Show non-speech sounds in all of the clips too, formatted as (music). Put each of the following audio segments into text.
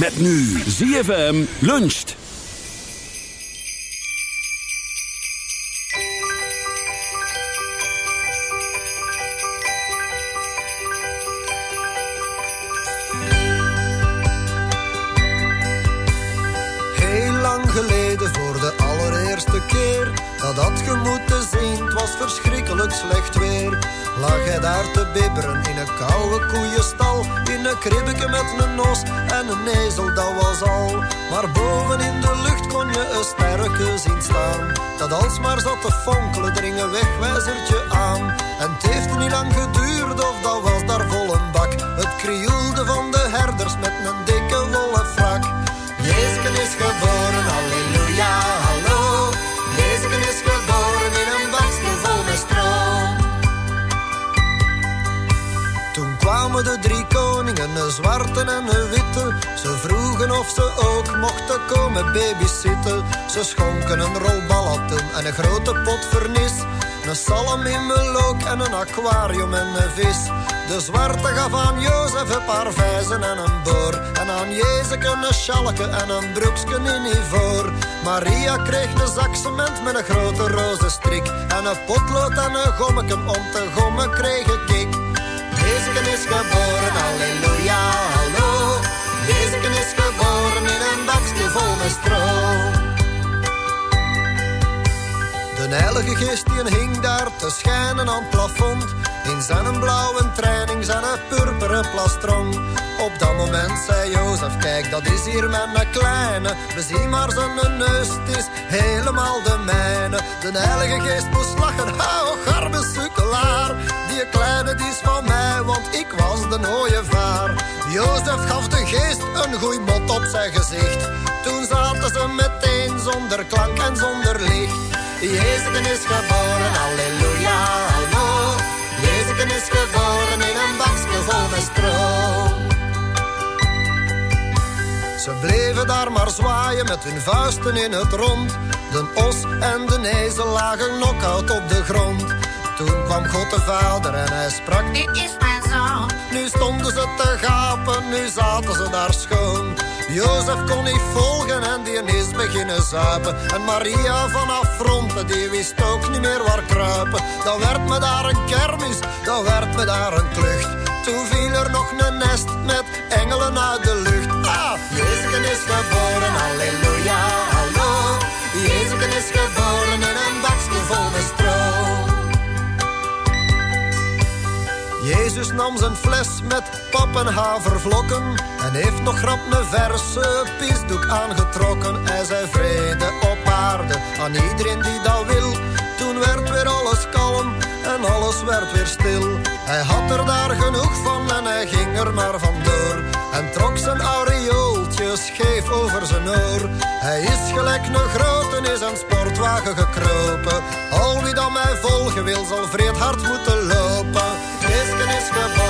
Met nu ZFM luncht. Heel lang geleden voor de allereerste keer Dat had je moeten zien, was verschrikkelijk slecht weer Lag hij daar te bibberen in een koude koeienstal een kribbeke met een nos en een ezel, dat was al. Maar boven in de lucht kon je een sterke zien staan. Dat alsmaar zat te fonkelen, dring een wegwijzertje aan. En het heeft niet lang geduurd of dat was daar vol een bak. Het krioelde van de herders met een dikke wollen frak Jezus is een zwarte en een witte. Ze vroegen of ze ook mochten komen babysitten. Ze schonken een rol balatten en een grote pot vernis. Een salm in melook en een aquarium en een vis. De zwarte gaf aan Jozef een paar vijzen en een boor. En aan Jezus een schalke en een broeksken in ivoor. Maria kreeg een zak met een grote roze strik. En een potlood en een gommeken om te gommen kreeg ik. Jezus is geboren, halleluja, hallo. Jezus is geboren in een bakje vol met stro. De heilige geest die hing daar te schijnen aan het plafond. In zijn blauwe training, zijn purperen plastron. Op dat moment zei Jozef, kijk dat is hier mijn kleine. We zien maar zijn neus, het is helemaal de mijne. De heilige geest moest lachen, hou garbe sukkelaar. Die kleine die is van mij, want ik was de ooievaar. Jozef gaf de geest een goeie mot op zijn gezicht. Toen zaten ze meteen zonder klank en zonder licht. Jezus is geboren, halleluja, hallo. Jezus is geboren in een bakje vol met stro. Ze bleven daar maar zwaaien met hun vuisten in het rond. De os en de ezel lagen knock-out op de grond. Toen kwam God de Vader en hij sprak, dit is mijn zoon. Nu stonden ze te gapen, nu zaten ze daar schoon. Jozef kon niet volgen en die is beginnen zuipen. En Maria vanaf fronten, die wist ook niet meer waar kruipen. Dan werd me daar een kermis, dan werd me daar een klucht. Toen viel er nog een nest met engelen uit de lucht. Jezus is geboren, halleluja, hallo. Jezus is geboren in een bakje vol met. Jezus nam zijn fles met pap en en heeft nog grap met verse piesdoek aangetrokken. Hij zei vrede op aarde aan iedereen die dat wil. Toen werd weer alles kalm en alles werd weer stil. Hij had er daar genoeg van en hij ging er maar vandoor en trok zijn oude handje scheef over zijn oor. Hij is gelijk nog groot en is aan sportwagen gekropen. Al wie dan mij volgen wil, zal vreed hard moeten lopen. Disken is geboren.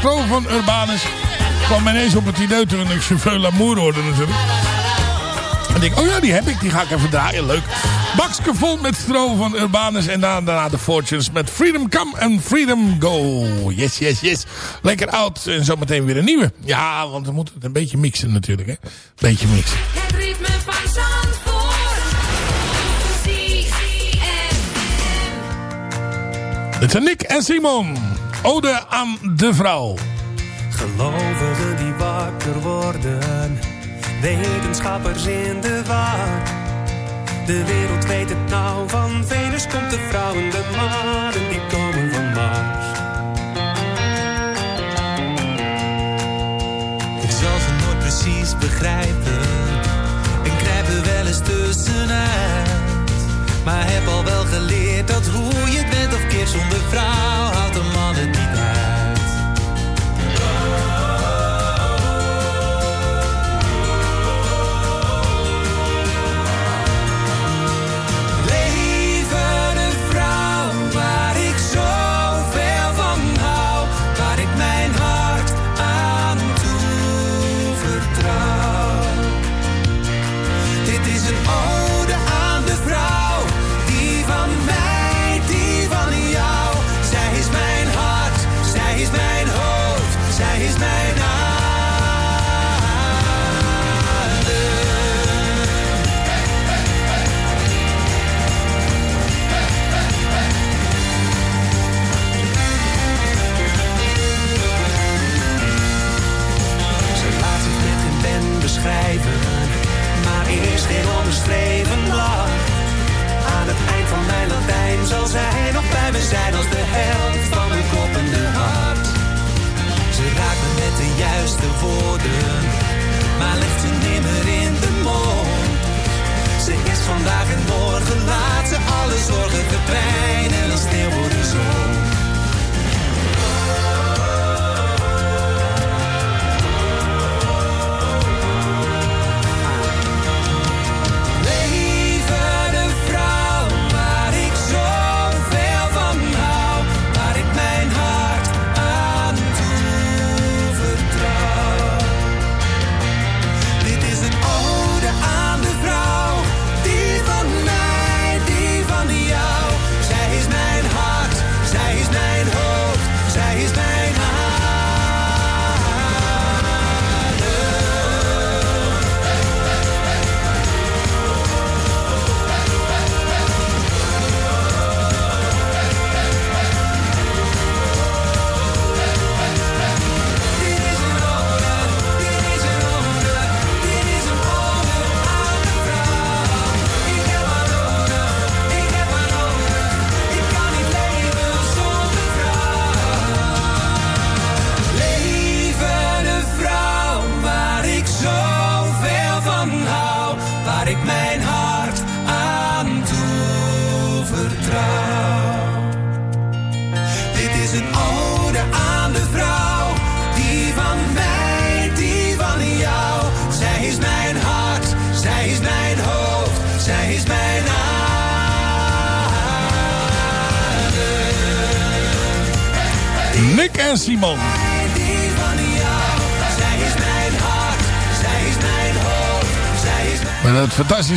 stro van Urbanus kwam ineens op het idee toen ik Chauffeur Lamour hoorde natuurlijk. En denk oh ja, die heb ik, die ga ik even draaien, leuk. Bakske vol met stro van Urbanus en daarna de Fortunes met Freedom Come en Freedom Go. Yes, yes, yes. Lekker oud en zometeen weer een nieuwe. Ja, want we moeten het een beetje mixen natuurlijk, hè. Beetje mixen. Het ritme zijn Nick en Simon. Ode aan de vrouw. Gelovigen die wakker worden. Wetenschappers in de waar. De wereld weet het nou. Van Venus komt de vrouw en de maan. Die komen van Mars. Ik zal ze nooit precies begrijpen. En krijg wel eens tussenuit maar heb al wel geleerd dat hoe je het bent of keer zonder vrouw houdt een man het niet uit. Vandaag en morgen laten alle zorgen verdwijnen.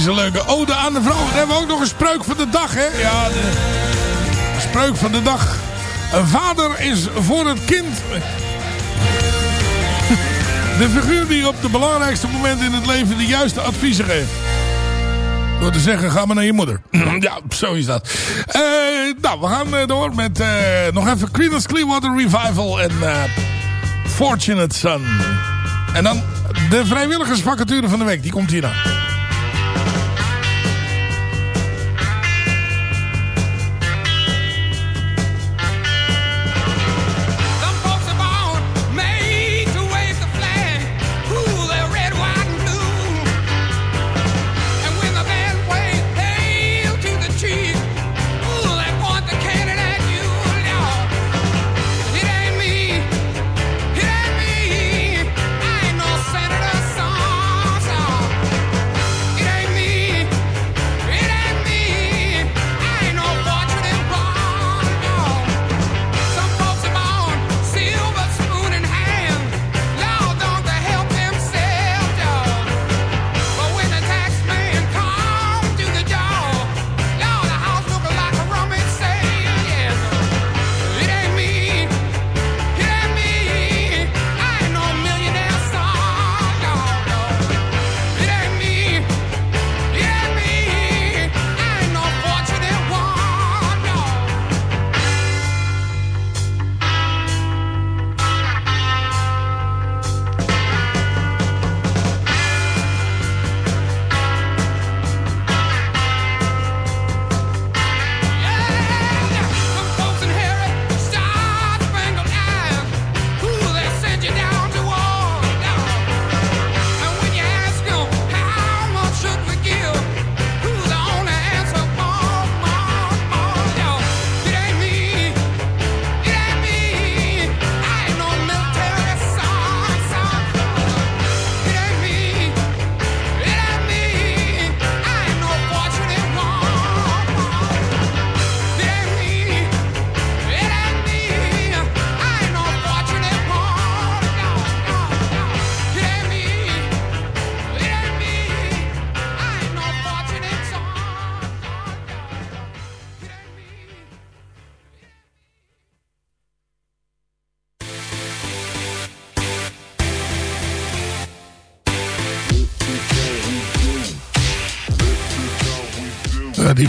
een leuke oh, ode aan de vrouw. Dan hebben we ook nog een spreuk van de dag, hè? Ja, de, spreuk van de dag. Een vader is voor het kind... (laughs) De figuur die op de belangrijkste momenten in het leven de juiste adviezen geeft. Door te zeggen, ga maar naar je moeder. (clears throat) ja, zo is dat. Eh, nou, we gaan eh, door met eh, nog even Creedence Clearwater Revival en uh, Fortunate Son. En dan de vrijwilligersvacature van de week, die komt hierna.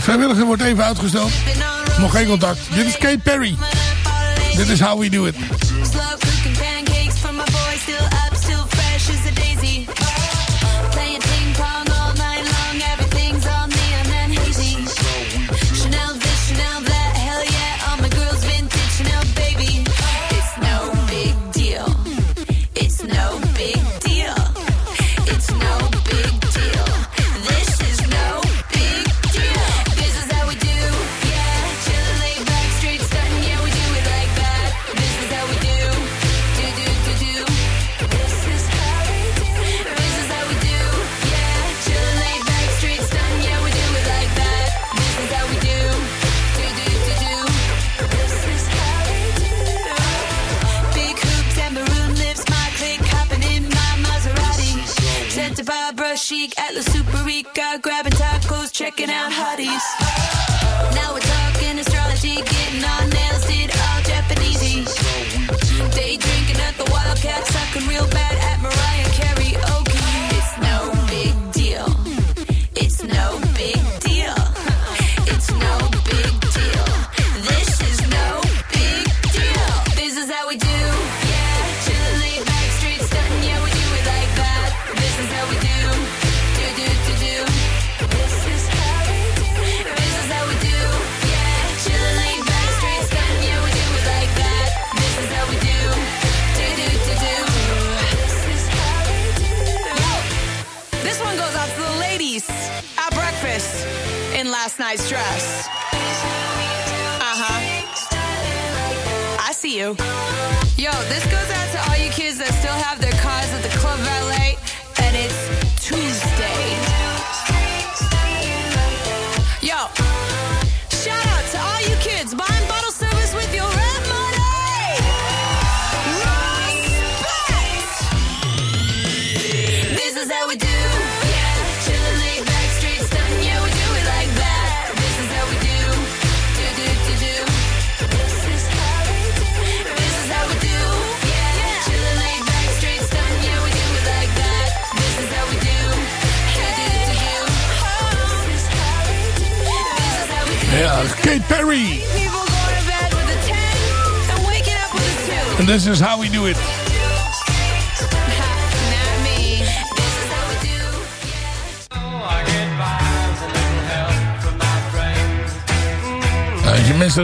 vrijwilliger wordt even uitgesteld. Nog geen contact. Dit is Kate Perry. Dit is How We Do It.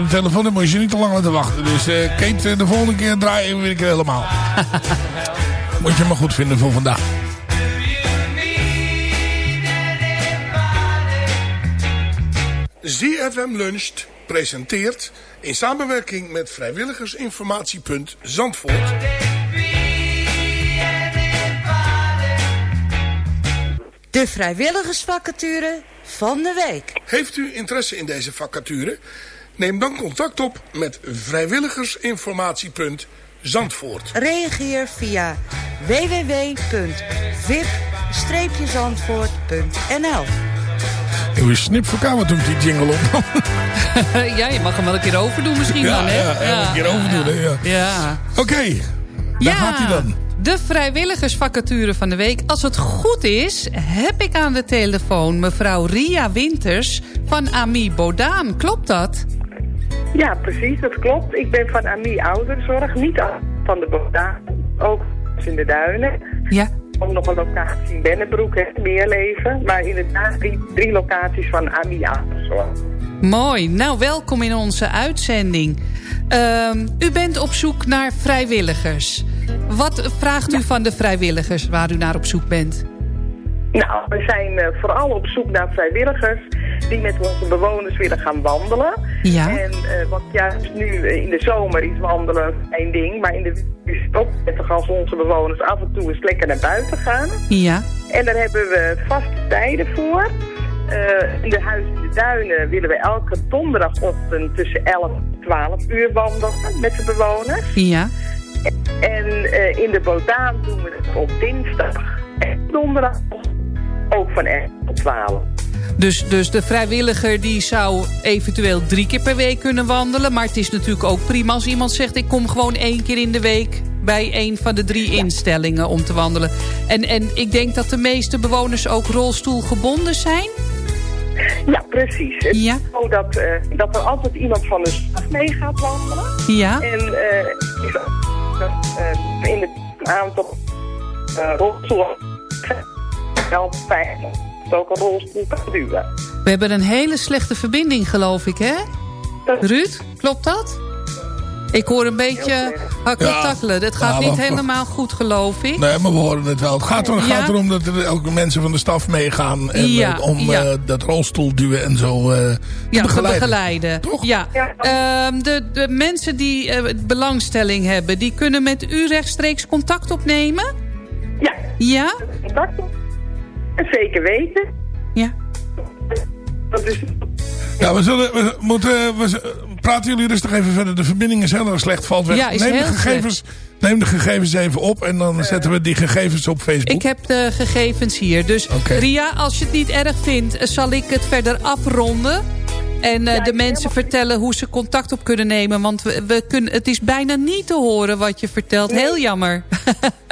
Aan de telefoon hebt, moet je niet te lang laten wachten. Dus eh, Kate, eh, de volgende keer draaien we weer een keer helemaal. (laughs) moet je maar goed vinden voor vandaag. ZFM Luncht presenteert in samenwerking met vrijwilligersinformatiepunt Zandvoort... De vrijwilligersvacature van de week. Heeft u interesse in deze vacature? Neem dan contact op met vrijwilligersinformatiepunt Zandvoort. Reageer via www.vip-zandvoort.nl Ik was snip verkouden toen ik die jingle op. (laughs) ja, je mag hem wel een keer overdoen misschien Ja, dan, hè? ja, ja, een keer overdoen, hè, ja. Ja. Oké, daar Ja, gaat hij dan. De vrijwilligersvacature van de week. Als het goed is, heb ik aan de telefoon mevrouw Ria Winters van Ami Bodaan. Klopt dat? Ja, precies, dat klopt. Ik ben van AMI Ouderzorg, niet van de Bodaan, ook in de Duinen. Ja. Ook nog een locatie in Bennebroek, hè, Meerleven. Maar inderdaad drie, drie locaties van AMI Ouderzorg. Mooi. Nou, welkom in onze uitzending. Ehm, u bent op zoek naar vrijwilligers. Wat vraagt u van de vrijwilligers waar u naar op zoek bent? Nou, we zijn eh, vooral op zoek naar vrijwilligers die met onze bewoners willen gaan wandelen. Ja. En eh, wat juist nu eh, in de zomer is wandelen een ding, maar in de winter is het ook prettig als onze bewoners af en toe eens lekker naar buiten gaan. Ja. En daar hebben we vaste tijden voor. In de Huis in de Duinen willen we elke donderdagochtend tussen 11 en 12 uur wandelen met de bewoners. Ja. En in de Bodaan doen we het op dinsdag en donderdag ook van 11 tot 12. Dus, dus de vrijwilliger die zou eventueel drie keer per week kunnen wandelen. Maar het is natuurlijk ook prima als iemand zegt... ik kom gewoon één keer in de week bij een van de drie instellingen om te wandelen. En, en ik denk dat de meeste bewoners ook rolstoelgebonden zijn. Ja, precies. Het Ja. is zo dat, eh, dat er altijd iemand van de staf mee gaat wandelen. Ja. En eh, in het aantal uh, rolstoelen wel fijn dat ook een rolstoel kan duwen. We hebben een hele slechte verbinding geloof ik, hè? Ruud, klopt dat? Ik hoor een beetje hakkeltakkelen. Dat gaat Ja, niet helemaal goed, geloof ik. Nee, maar we horen het wel. Het gaat, er, Ja. gaat erom dat er ook mensen van de staf meegaan. En, Ja, eh, om ja. eh, dat rolstoel duwen en zo eh, te Ja, te begeleiden. begeleiden. Ja. Ehm, de, de mensen die eh, belangstelling hebben... die kunnen met u rechtstreeks contact opnemen? Ja. Ja? Contact. Zeker weten. Ja. Dat is Ja, we zullen... We moeten, we, praten jullie rustig even verder. De verbinding is heel erg slecht. Valt weg. Ja, is neem, de gegevens, neem de gegevens even op. En dan zetten we die gegevens op Facebook. Ik heb de gegevens hier. Dus Ria, als je het niet erg vindt... zal ik het verder afronden. En eh, de mensen vertellen hoe ze contact op kunnen nemen. Want we, we kunnen, het is bijna niet te horen wat je vertelt. Heel jammer.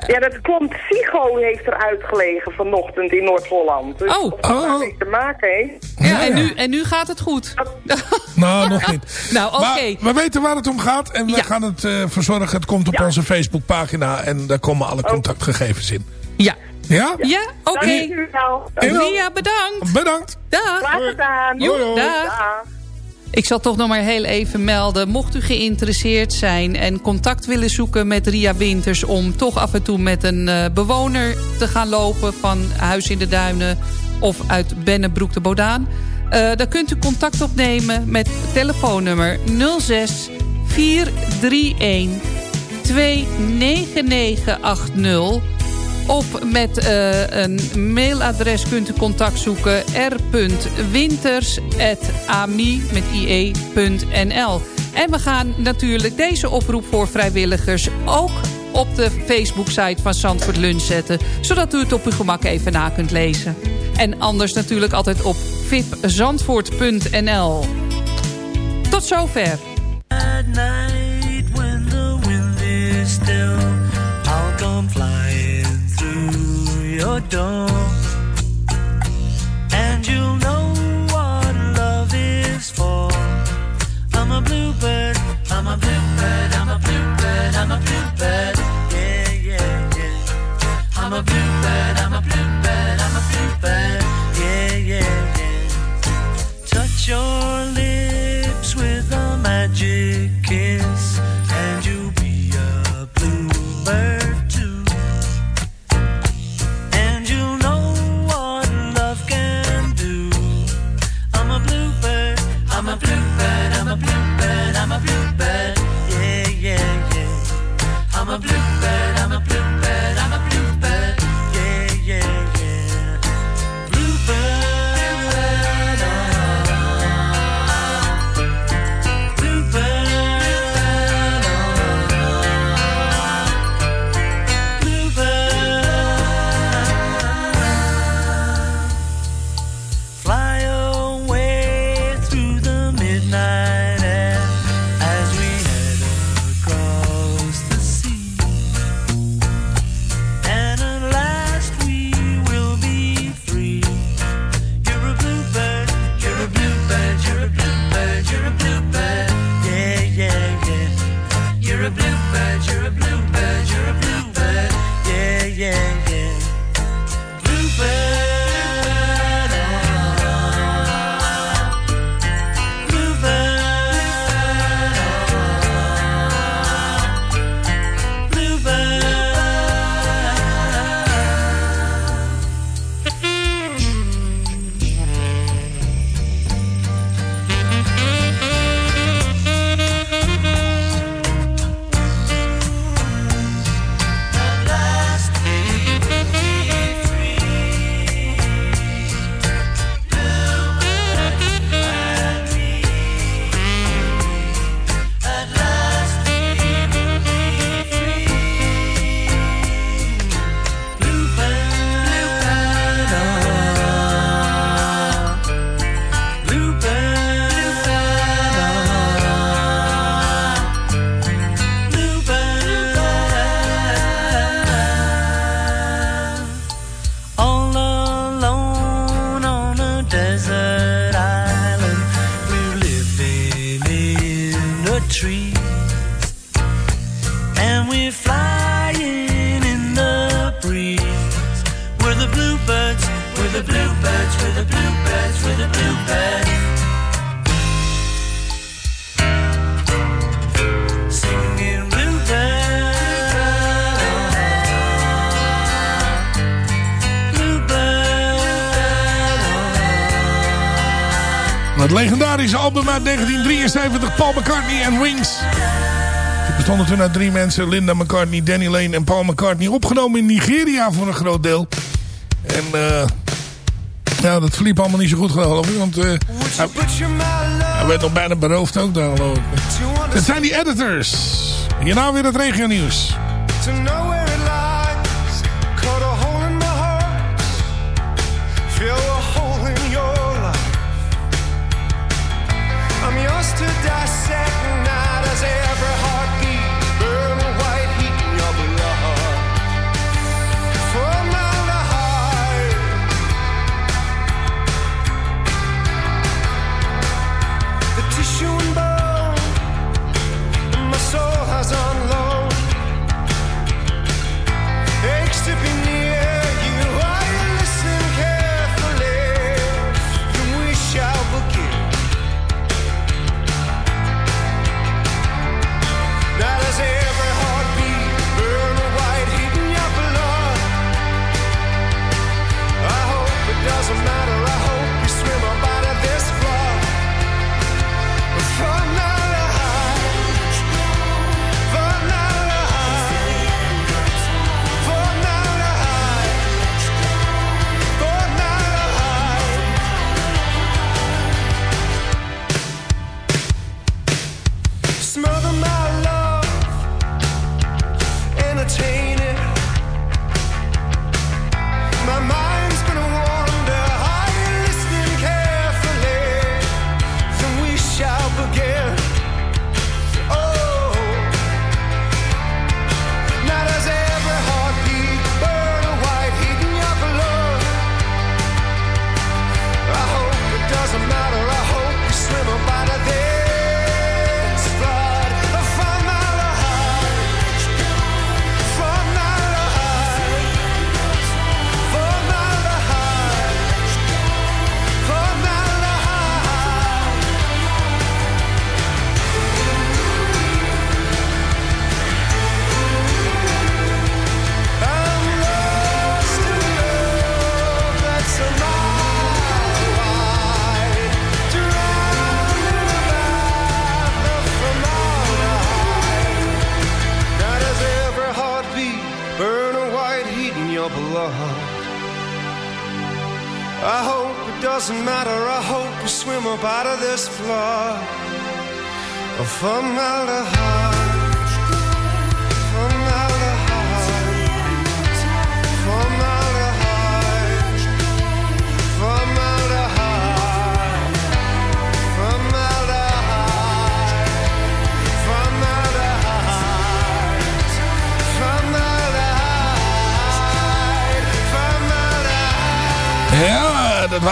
Ja, dat klopt. Psycho heeft er uitgelegen vanochtend in Noord-Holland. Dus Oh. of dat daarmee te maken heeft. Ja, en, nu, en nu gaat het goed. (laughs) Nou, nog niet. (laughs) Nou, oké. Maar we weten waar het om gaat. En we gaan het eh, verzorgen. Het komt op onze Facebookpagina. En daar komen alle contactgegevens in. Ja. Ja? Ja, oké. Dank u wel. Ria, bedankt. Bedankt. Dag. Graag gedaan. Jo, dag. Ik zal toch nog maar heel even melden. Mocht u geïnteresseerd zijn en contact willen zoeken met Ria Winters... om toch af en toe met een eh, bewoner te gaan lopen van Huis in de Duinen... of uit Bennebroek de Bodaan... eh, dan kunt u contact opnemen met telefoonnummer 06 431 29980... Of met eh, een mailadres kunt u contact zoeken r.winters.ami.ie.nl En we gaan natuurlijk deze oproep voor vrijwilligers ook op de Facebook-site van Zandvoort Lunch zetten. Zodat u het op uw gemak even na kunt lezen. En anders natuurlijk altijd op vipzandvoort.nl. Tot zover. At your door. And you'll know what love is for. I'm a bluebird, I'm a bluebird, I'm a bluebird, I'm a bluebird. Yeah, yeah, yeah. I'm a bluebird, I'm a bluebird, I'm a bluebird. Yeah, yeah, yeah. Touch your 1972 Paul McCartney en Wings. Ze bestonden toen uit drie mensen. Linda McCartney, Danny Lane en Paul McCartney. Opgenomen in Nigeria voor een groot deel. En uh, nou, dat verliep allemaal niet zo goed geloof ik. Want eh, hij, werd nog bijna beroofd ook daar geloof ik. Dat zijn die editors. Hierna weer het regio nieuws.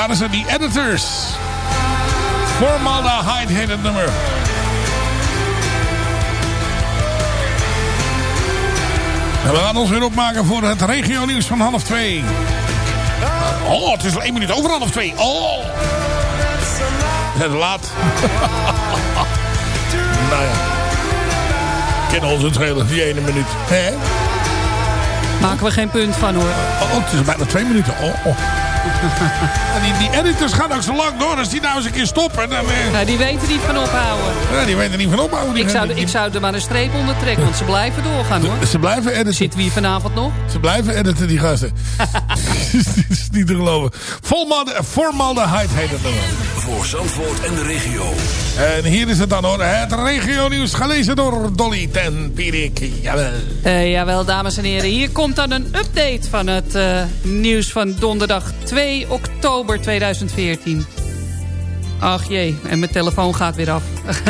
Waren ze, die editors. Formaldehyde heet het nummer. En we gaan ons weer opmaken voor het regio nieuws van half twee. Oh, het is al één minuut over half twee. Oh. Het is laat. (laughs) nou ja. Kennen ons het schelen, die ene minuut. Hè? Maken we geen punt van hoor. Oh, het is bijna twee minuten. Oh, oh. En die, die editors gaan ook zo lang door. Als die nou eens een keer stoppen. Dan, eh, Ja, die weten niet van ophouden. ja, die weten er niet van ophouden. Die Ik zou, die- ik zou er maar een streep onder trekken, want ze blijven doorgaan hoor. Ze blijven editen. Zitten we hier vanavond nog? Ze blijven editen, die gasten. (laughs) (laughs) Dat is niet te geloven. Formalde, formaldehyde heet het nummer. Voor Zandvoort en de regio. En hier is het dan hoor. Het regio nieuws gelezen door Dolly ten Pierik. Jawel. Eh, jawel, dames en heren. Hier komt dan een update van het eh, nieuws van donderdag 2 oktober 2014. Ach jee, en mijn telefoon gaat weer af. (laughs)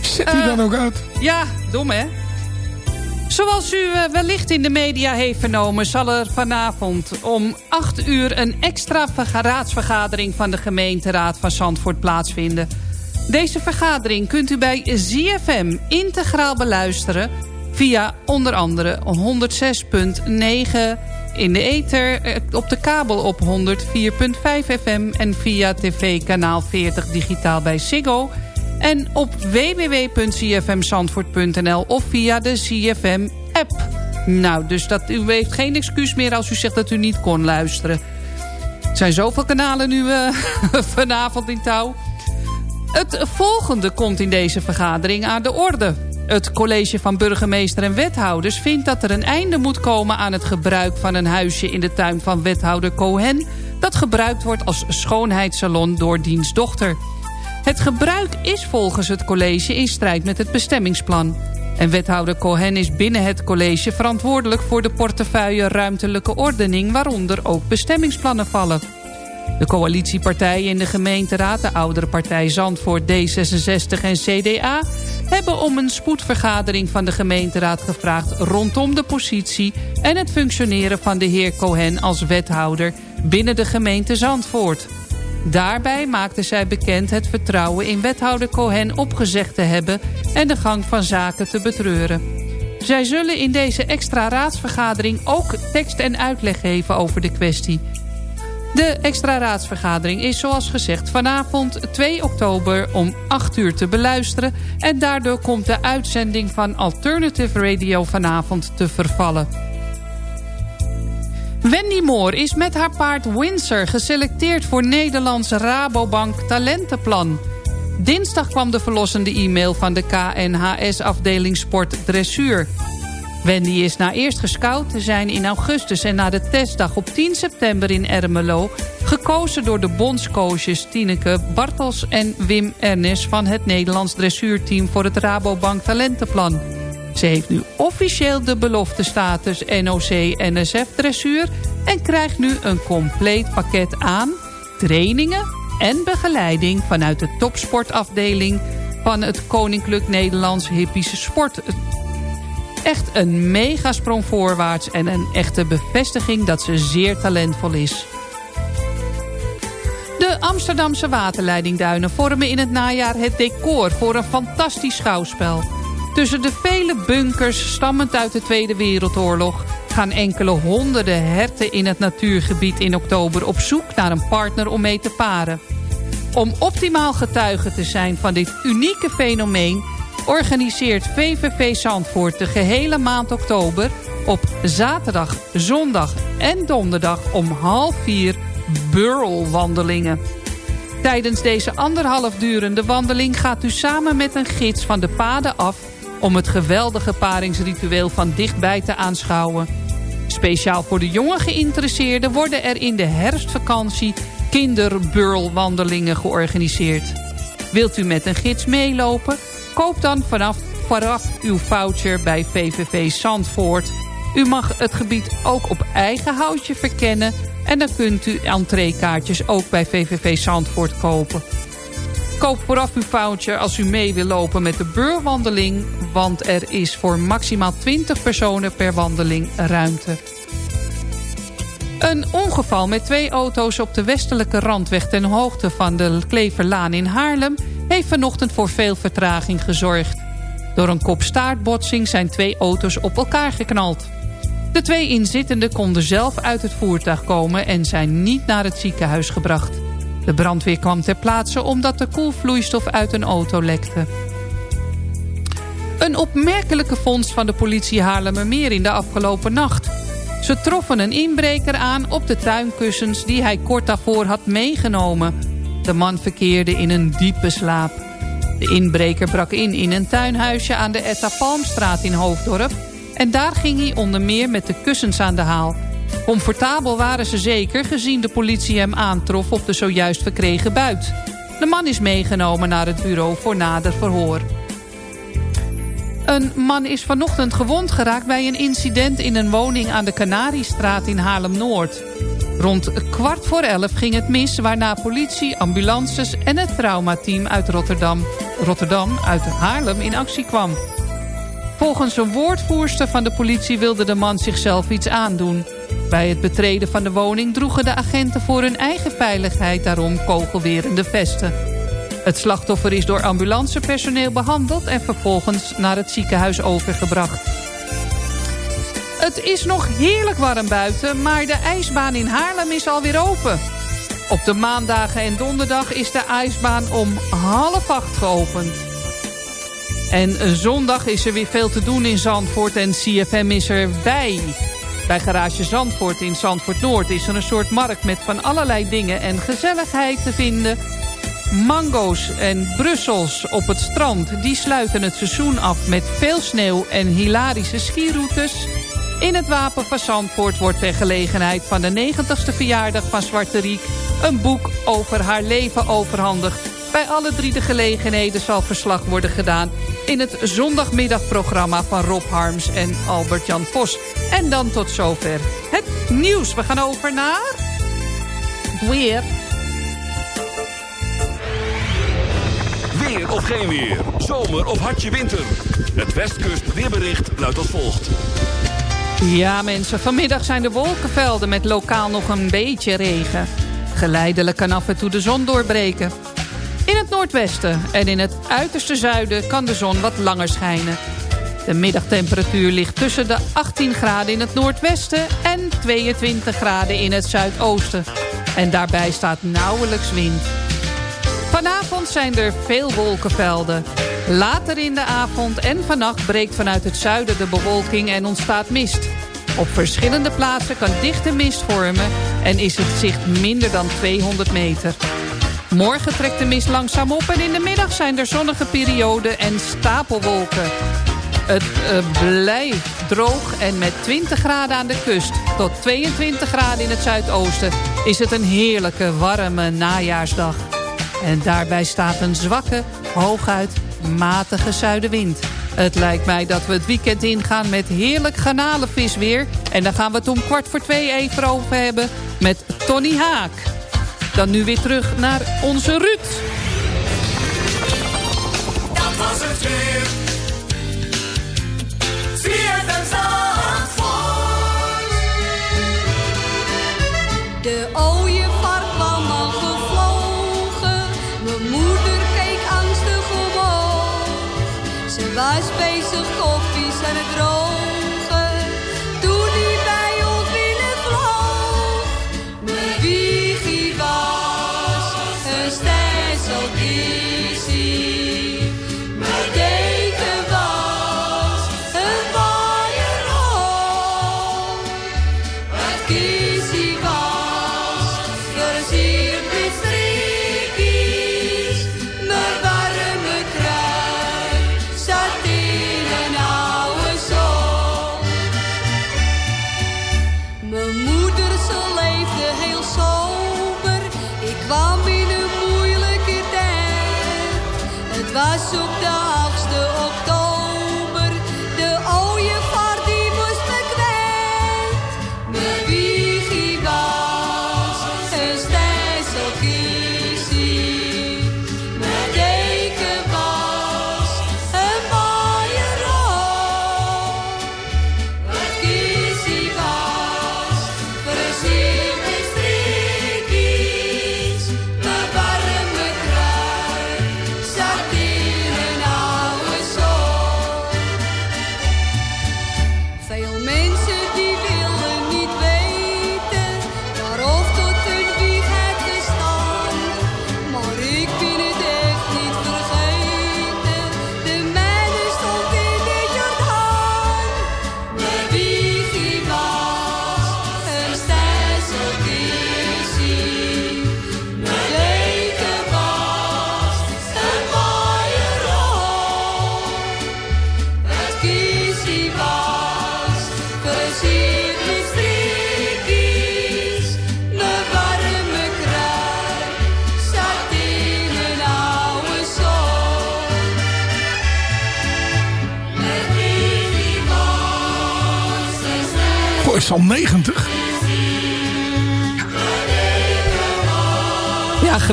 Zet die dan ook uit? Ja, dom hè? Zoals u eh, wellicht in de media heeft vernomen... zal er vanavond om 8 uur een extra verga- raadsvergadering... van de gemeenteraad van Zandvoort plaatsvinden. Deze vergadering kunt u bij ZFM integraal beluisteren... via onder andere 106.9 in de ether... eh, op de kabel op 104.5 FM... en via tv kanaal 40 digitaal bij Ziggo... En op www.zfmzandvoort.nl of via de ZFM-app. Nou, dus dat, u heeft geen excuus meer als u zegt dat u niet kon luisteren. Er zijn zoveel kanalen nu eh, (laughs) vanavond in touw. Het volgende komt in deze vergadering aan de orde. Het college van burgemeester en wethouders vindt dat er een einde moet komen aan het gebruik van een huisje in de tuin van wethouder Cohen... dat gebruikt wordt als schoonheidssalon door diens dochter. Het gebruik is volgens het college in strijd met het bestemmingsplan. En wethouder Cohen is binnen het college verantwoordelijk voor de portefeuille ruimtelijke ordening... waaronder ook bestemmingsplannen vallen. De coalitiepartijen in de gemeenteraad, de oudere partij Zandvoort, D66 en CDA... hebben om een spoedvergadering van de gemeenteraad gevraagd... rondom de positie en het functioneren van de heer Cohen als wethouder... binnen de gemeente Zandvoort. Daarbij maakte zij bekend het vertrouwen in wethouder Cohen opgezegd te hebben... en de gang van zaken te betreuren. Zij zullen in deze extra raadsvergadering ook tekst en uitleg geven over de kwestie... De extra raadsvergadering is zoals gezegd vanavond 2 oktober om 8 uur te beluisteren... en daardoor komt de uitzending van Alternative Radio vanavond te vervallen. Wendy Moore is met haar paard Windsor geselecteerd voor Nederlands Rabobank Talentenplan. Dinsdag kwam de verlossende e-mail van de KNHS-afdeling Sport Dressuur. Wendy is na eerst gescout te zijn in augustus... en na de testdag op 10 september in Ermelo... gekozen door de bondscoaches Tineke Bartels en Wim Ernest... van het Nederlands dressuurteam voor het Rabobank Talentenplan. Ze heeft nu officieel de beloftestatus NOC-NSF dressuur... en krijgt nu een compleet pakket aan, trainingen en begeleiding... vanuit de topsportafdeling van het Koninklijk Nederlands Hippische Sport Echt een megasprong voorwaarts en een echte bevestiging dat ze zeer talentvol is. De Amsterdamse waterleidingduinen vormen in het najaar het decor voor een fantastisch schouwspel. Tussen de vele bunkers stammend uit de Tweede Wereldoorlog... gaan enkele honderden herten in het natuurgebied in oktober op zoek naar een partner om mee te paren. Om optimaal getuige te zijn van dit unieke fenomeen organiseert VVV Zandvoort de gehele maand oktober... op zaterdag, zondag en donderdag om half vier burlwandelingen. Tijdens deze anderhalf durende wandeling gaat u samen met een gids van de paden af... om het geweldige paringsritueel van dichtbij te aanschouwen. Speciaal voor de jonge geïnteresseerden worden er in de herfstvakantie kinderburlwandelingen georganiseerd. Wilt u met een gids meelopen? Koop dan vanaf, vanaf uw voucher bij VVV Zandvoort. U mag het gebied ook op eigen houtje verkennen... en dan kunt u entreekaartjes ook bij VVV Zandvoort kopen. Koop vooraf uw voucher als u mee wil lopen met de beurwandeling... want er is voor maximaal 20 personen per wandeling ruimte. Een ongeval met twee auto's op de westelijke randweg... ten hoogte van de Kleverlaan in Haarlem... heeft vanochtend voor veel vertraging gezorgd. Door een kopstaartbotsing zijn twee auto's op elkaar geknald. De twee inzittenden konden zelf uit het voertuig komen... en zijn niet naar het ziekenhuis gebracht. De brandweer kwam ter plaatse omdat de koelvloeistof uit een auto lekte. Een opmerkelijke vondst van de politie Haarlemmermeer in de afgelopen nacht. Ze troffen een inbreker aan op de tuinkussens die hij kort daarvoor had meegenomen. De man verkeerde in een diepe slaap. De inbreker brak in in een tuinhuisje aan de Etta Palmstraat in Hoofddorp... en daar ging hij onder meer met de kussens aan de haal... Comfortabel waren ze zeker gezien de politie hem aantrof op de zojuist verkregen buit. De man is meegenomen naar het bureau voor nader verhoor. Een man is vanochtend gewond geraakt bij een incident in een woning aan de Canariestraat in Haarlem-Noord. Rond kwart voor elf ging het mis waarna politie, ambulances en het traumateam uit Rotterdam, Rotterdam uit Haarlem in actie kwam. Volgens een woordvoerster van de politie wilde de man zichzelf iets aandoen. Bij het betreden van de woning droegen de agenten voor hun eigen veiligheid daarom kogelwerende vesten. Het slachtoffer is door ambulancepersoneel behandeld en vervolgens naar het ziekenhuis overgebracht. Het is nog heerlijk warm buiten, maar de ijsbaan in Haarlem is alweer open. Op de maandagen en donderdag is de ijsbaan om half acht geopend. En zondag is er weer veel te doen in Zandvoort en CFM is erbij. Bij Garage Zandvoort in Zandvoort Noord is er een soort markt met van allerlei dingen en gezelligheid te vinden. Mango's en Brussels op het strand, die sluiten het seizoen af met veel sneeuw en hilarische skiroutes. In het Wapen van Zandvoort wordt ter gelegenheid van de 90ste verjaardag van Zwarte Riek een boek over haar leven overhandigd. Bij alle drie de gelegenheden zal verslag worden gedaan in het zondagmiddagprogramma van Rob Harms en Albert-Jan Vos. En dan tot zover het nieuws. We gaan over naar... weer. Weer of geen weer. Zomer of hartje winter. Het Westkust weerbericht luidt als volgt. Ja mensen, vanmiddag zijn de wolkenvelden met lokaal nog een beetje regen. Geleidelijk kan af en toe de zon doorbreken. In het noordwesten en in het uiterste zuiden kan de zon wat langer schijnen. De middagtemperatuur ligt tussen de 18 graden in het noordwesten en 22 graden in het zuidoosten. En daarbij staat nauwelijks wind. Vanavond zijn er veel wolkenvelden. Later in de avond en vannacht breekt vanuit het zuiden de bewolking en ontstaat mist. Op verschillende plaatsen kan dichte mist vormen en is het zicht minder dan 200 meter. Morgen trekt de mist langzaam op en in de middag zijn er zonnige perioden en stapelwolken. Het uh, blijft droog en met 20 graden aan de kust tot 22 graden in het zuidoosten is het een heerlijke warme najaarsdag. En daarbij staat een zwakke, hooguit matige zuidenwind. Het lijkt mij dat we het weekend ingaan met heerlijk garnalenvisweer. En daar gaan we het om kwart voor twee even over hebben met Tony Haak. Dan nu weer terug naar onze Ruud. Dat was het weer. ZFM Zandvoort. De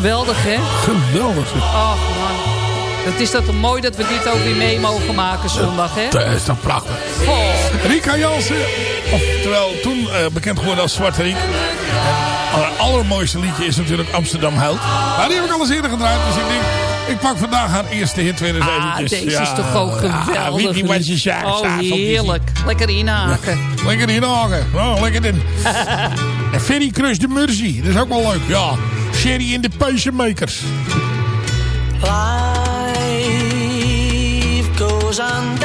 geweldig hè? Geweldig. Ach man. Het is dat mooi dat we dit ook weer mee mogen maken zondag hè? Dat is toch prachtig. Rika Jansen, oftewel toen eh, bekend geworden als Zwarte Riek. En haar allermooiste liedje is natuurlijk Amsterdam Huilt. Maar die heb ik al eens eerder gedraaid, dus ik denk... Ik pak vandaag haar eerste hit weer eens Ah, eventjes. deze is toch ook geweldig. weet niet wat je. Oh, heerlijk. Lekker inhaken. Lekker inhaken. Oh, lekker in. (laughs) en Ferry Crush de Mersey. Dat is ook wel leuk. Ja. Sherry in de Pacemamakers. Life goes on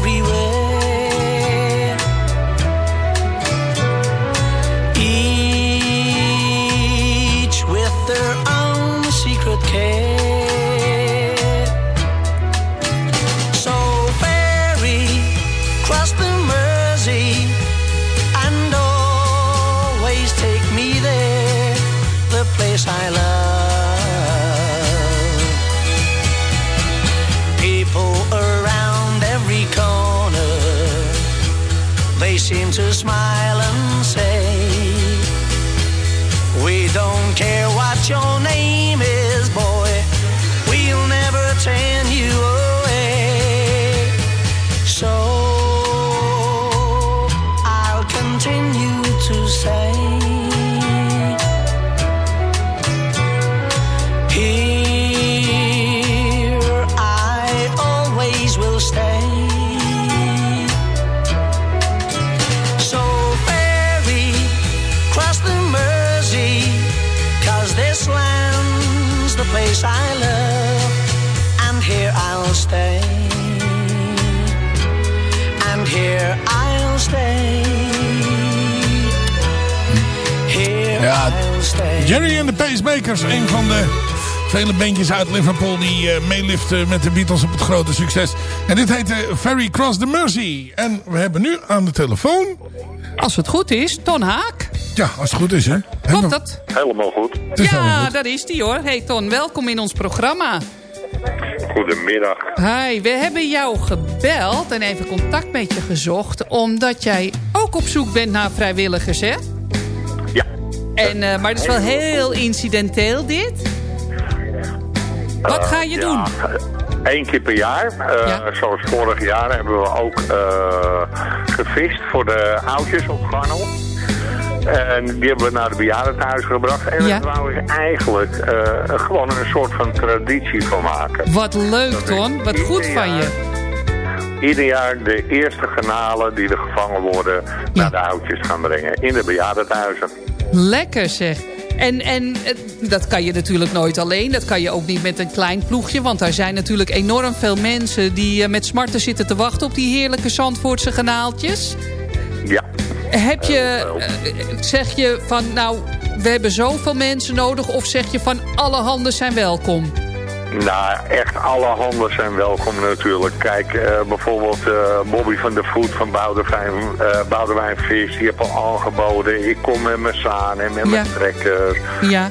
everywhere. Pacemakers. Een van de vele bandjes uit Liverpool die eh, meeliften met de Beatles op het grote succes. En dit heet eh, Ferry Cross the Mersey. En we hebben nu aan de telefoon... Als het goed is, Ton Haak. Ja, als het goed is hè. Klopt dat? Helemaal goed. Ja, daar is die hoor. Hey Ton, welkom in ons programma. Goedemiddag. Hi, we hebben jou gebeld en even contact met je gezocht... omdat jij ook op zoek bent naar vrijwilligers, hè? En, eh, maar het is wel heel incidenteel dit. Wat ga je Eh, doen? Ja, Eén keer per jaar. Eh, Zoals vorig jaar hebben we ook gevist voor de oudjes op Garnel. En die hebben we naar het bejaardentehuis gebracht. En Ja. daar wou ik eigenlijk gewoon een soort van traditie van maken. Wat leuk, Ton. Wat goed van je. Ieder jaar de eerste granalen die er gevangen worden naar de oudjes gaan brengen. In de bejaardentehuizen. Lekker zeg. En, en eh, dat kan je natuurlijk nooit alleen. Dat kan je ook niet met een klein ploegje. Want daar zijn natuurlijk enorm veel mensen... die eh, met smarten zitten te wachten op die heerlijke Zandvoortse kanaaltjes. Ja. Heb je, eh, zeg je van, nou, we hebben zoveel mensen nodig... of zeg je van, alle handen zijn welkom? Nou, echt alle handen zijn welkom natuurlijk. Kijk, eh, bijvoorbeeld eh, Bobby van der Voet van Boudewijn, eh Boudewijn Vis, die heeft al aangeboden. Ik kom met mijn zaan en met mijn trekker. Ja.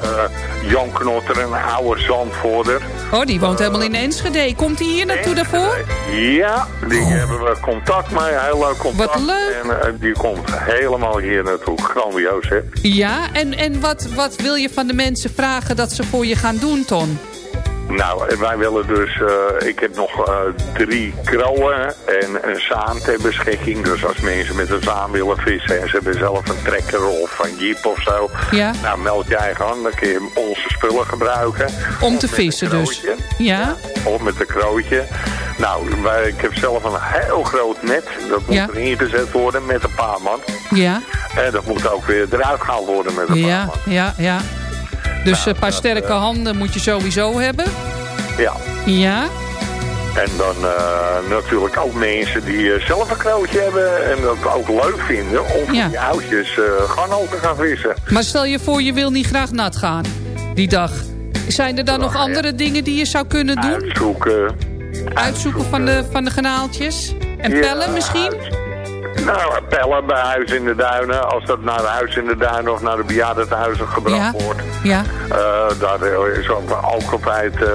Jan Knotter, een oude zandvoorder. Oh, die woont helemaal in Enschede. Komt hij hier naartoe daarvoor? Ja, die hebben we contact mee, heel leuk contact. Wat leuk. En die komt helemaal hier naartoe. Grandioos, hè? Ja, en, en wat, wat wil je van de mensen vragen dat ze voor je gaan doen, Ton? Nou, wij willen dus, eh, ik heb nog eh, drie krauwen en een zaan ter beschikking. Dus als mensen met een zaan willen vissen en ze hebben zelf een trekker of een jeep of zo. Ja. Nou, meld je eigen aan, dan kun je onze spullen gebruiken. Om te vissen dus. Ja? Of met een krootje. Nou, wij, ik heb zelf een heel groot net. Dat moet Ja. er ingezet worden met een paar man. Ja? En dat moet ook weer eruit gehaald worden met een paar Ja, man. ja, ja. Dus Nou, een paar sterke eh, handen moet je sowieso hebben. Ja. Ja? En dan eh, natuurlijk ook mensen die eh, zelf een krootje hebben en dat ook leuk vinden om Ja. die oudjes uh, garnal te gaan vissen. Maar stel je voor, je wil niet graag nat gaan die dag. Zijn er dan nog andere dingen die je zou kunnen doen? Uitzoeken. Uitzoeken van de, van de kanaaltjes? En Ja, pellen misschien? Nou, pellen bij Huis in de Duinen. Als dat naar Huis in de Duinen of naar de bejaardentehuizen gebracht Ja. wordt. Ja. Eh, daar is ook altijd, eh,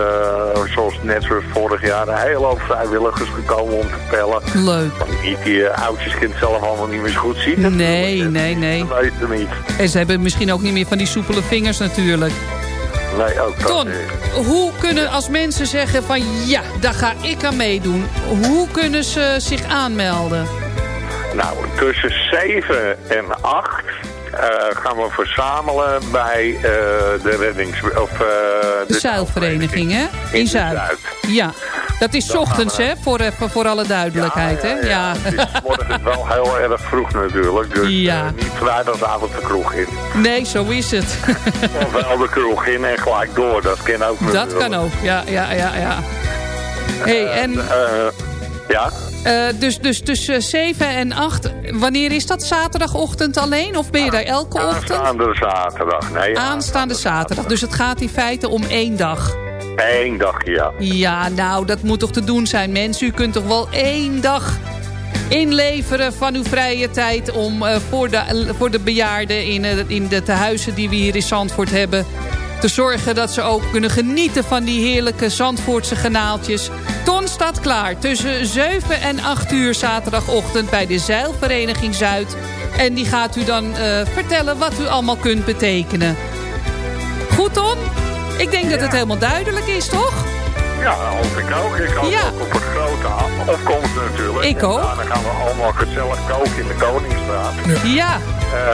zoals net zoals vorig jaar, een hele hoop vrijwilligers gekomen om te pellen. Leuk. Want niet die eh, oudjes kind zelf allemaal niet meer zo goed zien. Nee, nee, nee. Dat weet je niet. En ze hebben misschien ook niet meer van die soepele vingers natuurlijk. Nee, ook dat Ton, niet. hoe kunnen als mensen zeggen van ja, daar ga ik aan meedoen. Hoe kunnen ze zich aanmelden? Nou, tussen 7 en 8 gaan we verzamelen bij eh, de reddings... Of, eh, De zeilvereniging, hè? In, In Zuid. Zuid. Ja, dat is Dan ochtends, we- hè? Voor, voor alle duidelijkheid, hè? Ja. Het is morgen (laughs) wel heel erg vroeg natuurlijk. Dus Ja. eh, niet vrijdagavond de kroeg in. Nee, zo is het. (laughs) Of wel de kroeg in en gelijk door. Dat kan ook dat natuurlijk. kan ook, ja, ja, ja, ja. hey, en Eh, ja? Eh, dus, dus tussen 7 en 8, wanneer is dat? Zaterdagochtend alleen? Of ben je daar elke ochtend? Aanstaande zaterdag. Nee, Aanstaande zaterdag. Dus het gaat in feite om één dag. één dag, ja. Ja, nou, dat moet toch te doen zijn, mensen. U kunt toch wel één dag inleveren van uw vrije tijd... om eh, voor, de, voor de bejaarden in, eh, in de tehuizen die we hier in Zandvoort hebben... te zorgen dat ze ook kunnen genieten van die heerlijke Zandvoortse genaaltjes. Staat klaar tussen 7 en 8 uur zaterdagochtend... bij de Zeilvereniging Zuid. En die gaat u dan eh, vertellen wat u allemaal kunt betekenen. Goed, Ton? Ik denk dat het helemaal duidelijk is, toch? Ja, hoop ik ook. Ik hoop Ja. ook op een grote opkomst natuurlijk. Ik En ook. daarna gaan we allemaal gezellig koken in de Koningsstraat. Ja.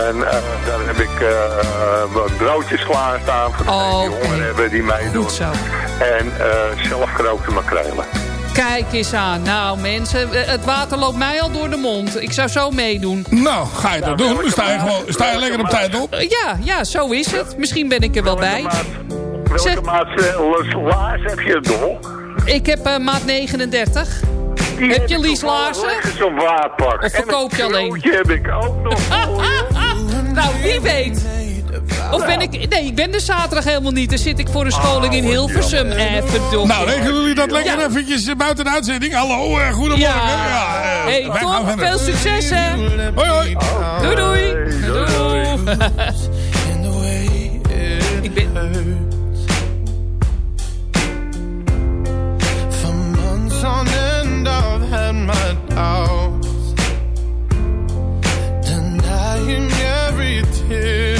En eh, daar heb ik eh, wat broodjes klaarstaan voor degenen die honger hebben, die meedoen. Goed zo. En eh zelfgerookte makrelen. Kijk eens aan. Nou mensen, eh, het water loopt mij al door de mond. Ik zou zo meedoen. Nou, ga je dat doen? Dan sta je, gewoon, sta je lekker op tijd op. Eh, Ja, ja, zo is het. Misschien ben ik er wel bij. Welke Zeg- maat eh, laars heb je, Dol? Ik heb maat 39. heb je Lies Laarsen? Zo'n waardpak. Of verkoop je en een alleen? heb ik ook nog. (laughs) nou, wie weet. Of ben ik... Nee, ik ben er zaterdag helemaal niet. Dan zit ik voor een scholing in Hilversum. Eh, verdomme. Nou, regelen jullie dat lekker Ja. eventjes eh, buiten de uitzending. Hallo, eh, goedemorgen. Ja. Ja, Hey, verder. veel succes, hè. Hoi, hoi. Doei, doei. Doei. (laughs) Ik ben... For months on end, I've had my doubts, denying every tear.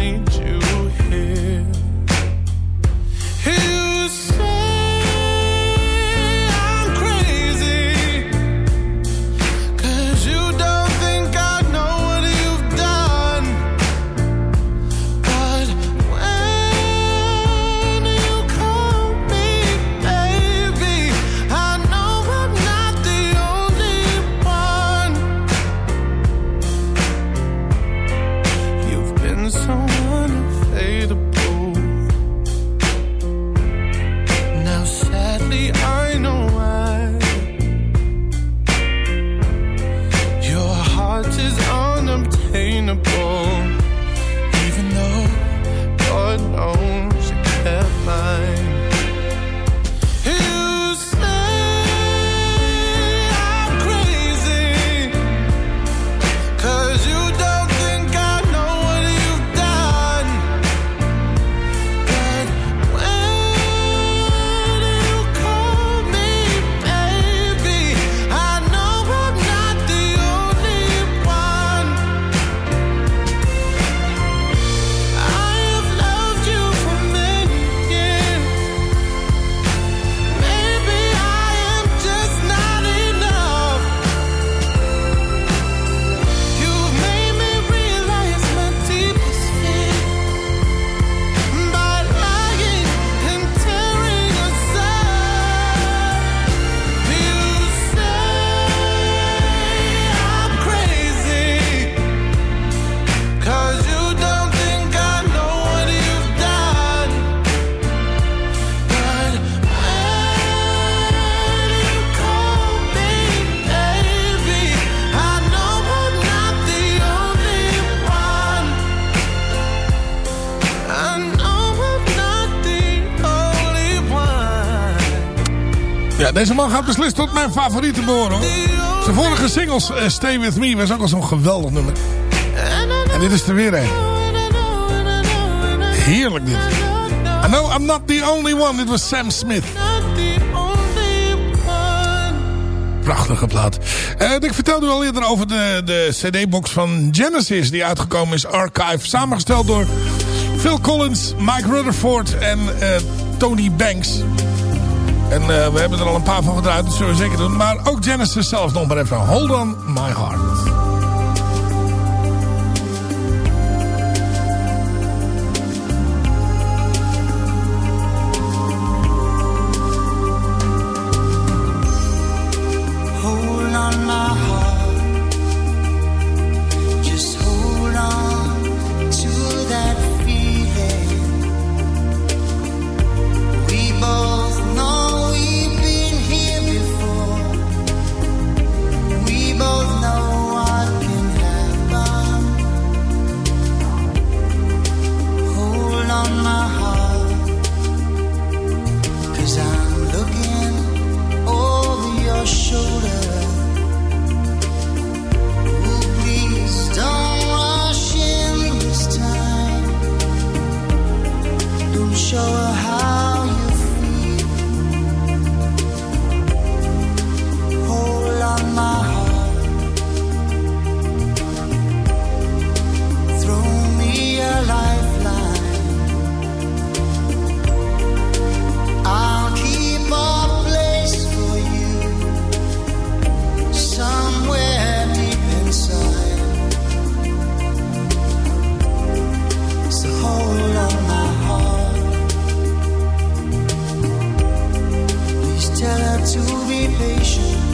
deze man gaat beslist tot mijn favoriete behoren hoor. Zijn vorige singles, eh, Stay With Me, was ook al zo'n geweldig nummer. En dit is er weer een. Heerlijk dit. I know I'm not the only one. Dit was Sam Smith. Prachtige plaat. Eh, ik vertelde u al eerder over de, de cd-box van Genesis... die uitgekomen is, Archive. Samengesteld door Phil Collins, Mike Rutherford en eh, Tony Banks. En eh, we hebben er al een paar van gedraaid, dat zullen we zeker doen. Maar ook Genesis zelf nog maar even. Hold on my heart. To be patient.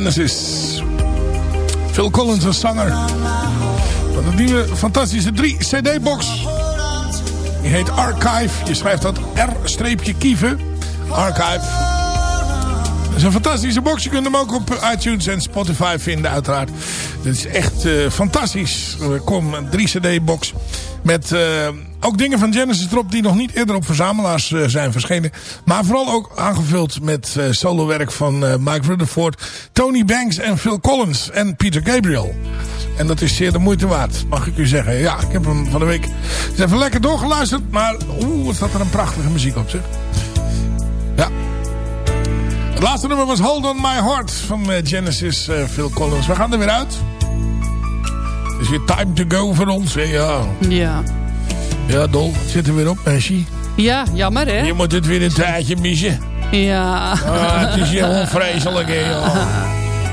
Genesis. Phil Collins als zanger. Van de nieuwe fantastische 3 CD-box. Die heet Archive. Je schrijft dat R-kieven. Archive. Dat is een fantastische box. Je kunt hem ook op iTunes en Spotify vinden uiteraard. Dit is echt eh, fantastisch. Komt een 3 CD-box. Met eh, ook dingen van Genesis erop die nog niet eerder op verzamelaars eh, zijn verschenen. Maar vooral ook aangevuld met eh solowerk van Mike Rutherford, Tony Banks en Phil Collins en Peter Gabriel. En dat is zeer de moeite waard, mag ik u zeggen. Ja, ik heb hem van de week eens even lekker doorgeluisterd. Maar oeh, wat staat er een prachtige muziek op zeg. Ja. Het laatste nummer was Hold On My Heart van Genesis Phil Collins. We gaan er weer uit. Het is weer time to go voor ons. hè, Ja, Ja. ja Dol, het zit er weer op, meisje. Ja, jammer hè? Je moet het weer een tijdje missen. Ja. Ah, het is hier onvreselijk, hè, joh. (laughs)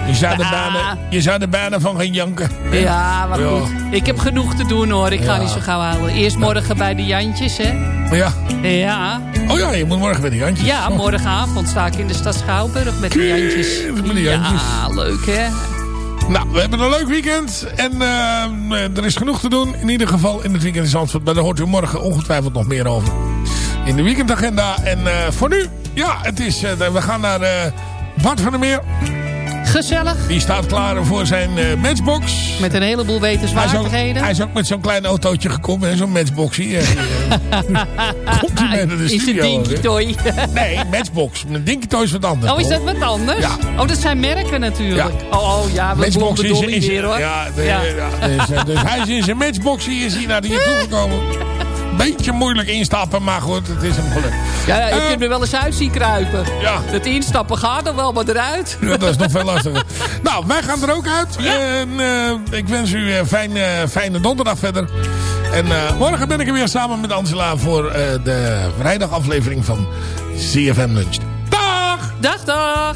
Je zou, er bijna, je zou er bijna van gaan janken. hè? Ja, maar Ja. goed. Ik heb genoeg te doen hoor. Ik ga niet zo gauw houden. Eerst morgen bij de Jantjes, hè? Ja. Ja. Oh ja, je moet morgen bij de Jantjes. Ja, morgenavond sta ik in de stad Schouwburg met de Jantjes. met de Jantjes. Ja, leuk hè? Nou, we hebben een leuk weekend. En eh, er is genoeg te doen. In ieder geval in het weekend in Zandvoort. Maar daar hoort u morgen ongetwijfeld nog meer over. In de weekendagenda. En eh, voor nu, ja, het is, eh, we gaan naar Bart van der Meer. Gezellig. Die staat klaar voor zijn eh, matchbox. Met een heleboel Hij is, ook, wetenswaardigheden. hij is ook met zo'n klein autootje gekomen. hè, Zo'n matchbox hier. (laughs) Komt hij mee naar de (laughs) Is een studio. dinky. Nee, matchbox. Een dinky toy is wat anders. Oh, is dat wat anders? Ja. Oh, dat zijn merken natuurlijk. Ja. Oh, oh ja, Matchbox is, is, weer hoor. ja, de- Ja. dus, eh, dus hij is in zijn matchbox hier, is hier naar hier toegekomen. Beetje moeilijk instappen, maar goed, het is hem gelukt. Ja, ja, je Eh, kunt er wel eens uit zien kruipen. Ja. Het instappen gaat er wel, maar eruit. Ja, dat is nog veel lastiger. (laughs) Nou, wij gaan er ook uit. En, eh, ik wens u een fijne, fijne donderdag verder. En eh, morgen ben ik er weer samen met Angela voor eh, de vrijdagaflevering van CFM Lunch. Dag! Dag, dag!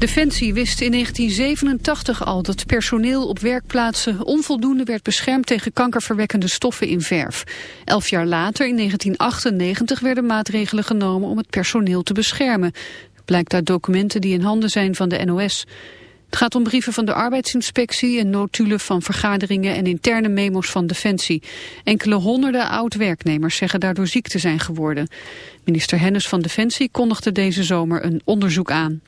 Defensie wist in 1987 al dat personeel op werkplaatsen onvoldoende werd beschermd tegen kankerverwekkende stoffen in verf. Elf jaar later, in 1998, werden maatregelen genomen om het personeel te beschermen. Blijkt uit documenten die in handen zijn van de NOS. Het gaat om brieven van de arbeidsinspectie en notulen van vergaderingen en interne memo's van Defensie. Enkele honderden oud-werknemers zeggen daardoor ziek te zijn geworden. Minister Hennis van Defensie kondigde deze zomer een onderzoek aan.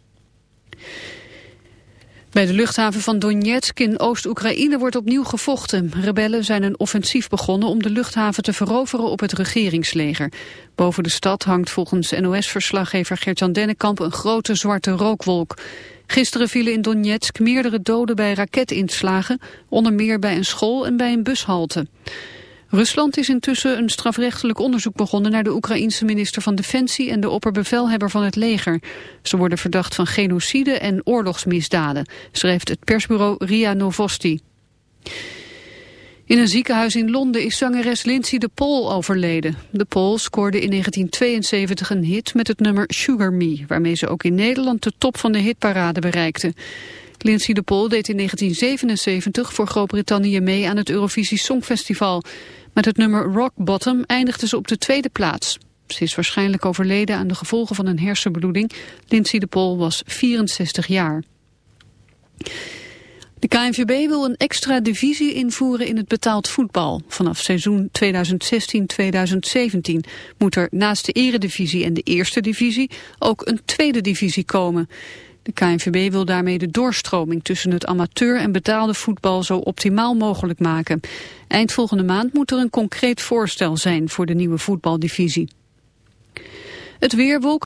Bij de luchthaven van Donetsk in Oost-Oekraïne wordt opnieuw gevochten. Rebellen zijn een offensief begonnen om de luchthaven te veroveren op het regeringsleger. Boven de stad hangt volgens NOS-verslaggever Gert-Jan Dennekamp een grote zwarte rookwolk. Gisteren vielen in Donetsk meerdere doden bij raketinslagen, onder meer bij een school en bij een bushalte. Rusland is intussen een strafrechtelijk onderzoek begonnen naar de Oekraïense minister van Defensie en de opperbevelhebber van het leger. Ze worden verdacht van genocide en oorlogsmisdaden, schrijft het persbureau RIA Novosti. In een ziekenhuis in Londen is zangeres Lindsay de Pol overleden. De Pol scoorde in 1972 een hit met het nummer Sugar Me, waarmee ze ook in Nederland de top van de hitparade bereikte. Lindsay de Pol deed in 1977 voor Groot-Brittannië mee aan het Eurovisie Songfestival. Met het nummer Rock Bottom eindigde ze op de tweede plaats. Ze is waarschijnlijk overleden aan de gevolgen van een hersenbloeding. Lindsay de was 64 jaar. De KNVB wil een extra divisie invoeren in het betaald voetbal. Vanaf seizoen 2016-2017 moet er naast de eredivisie en de eerste divisie ook een tweede divisie komen. De KNVB wil daarmee de doorstroming tussen het amateur en betaalde voetbal zo optimaal mogelijk maken. Eind volgende maand moet er een concreet voorstel zijn voor de nieuwe voetbaldivisie. Het weerwolk.